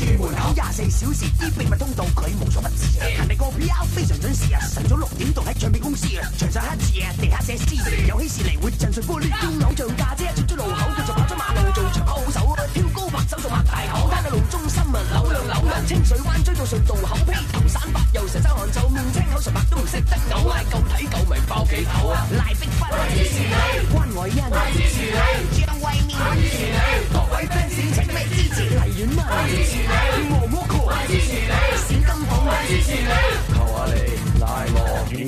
廿四小时，啲秘密通道佢无所不知。人哋个 P.R. 非常准时啊，晨早六点到喺唱片公司啊，长黑字啊，地下写字。有喜事嚟会振上半，高偶像架车，出咗路口佢就跑咗马路做长跑手，跳高、白手、做擘大口，摊喺路中心啊，扭两扭。清水湾追到隧道口，披头散发，又成周寒袖，唔清口纯白都唔识得，扭拉够睇够明包几斗啊！逼关我恩，